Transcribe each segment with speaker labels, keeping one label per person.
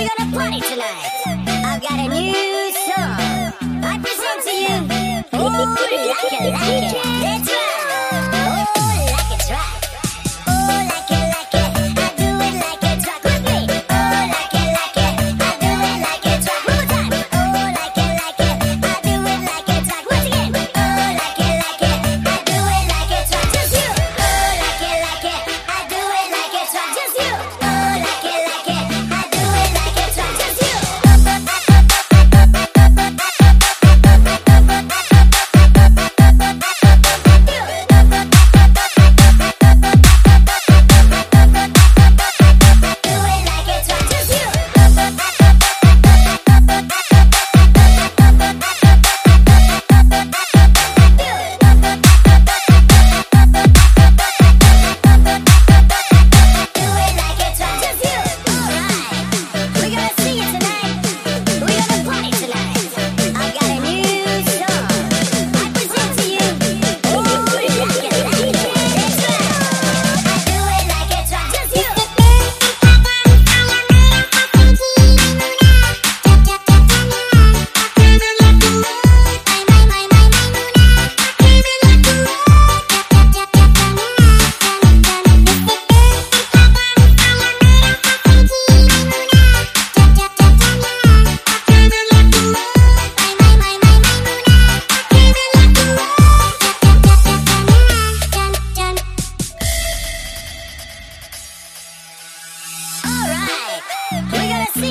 Speaker 1: We're gonna party tonight. I've got a new song. I present to you. Oh, like a, like a.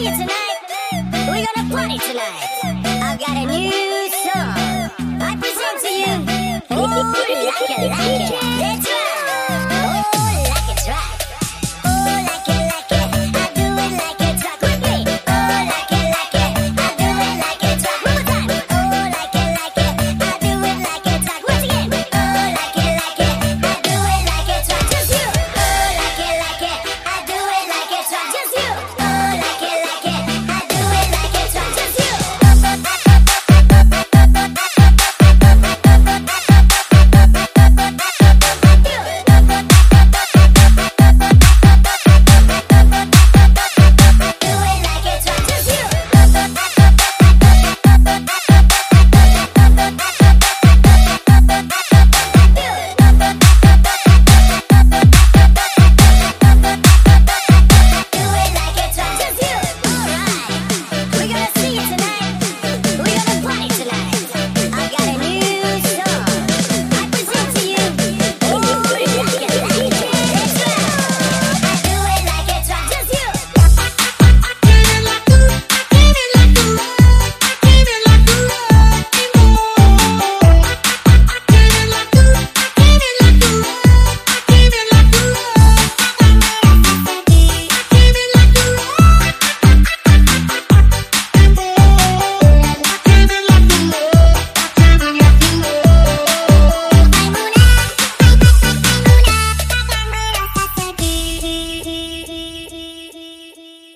Speaker 1: tonight. We're gonna party tonight.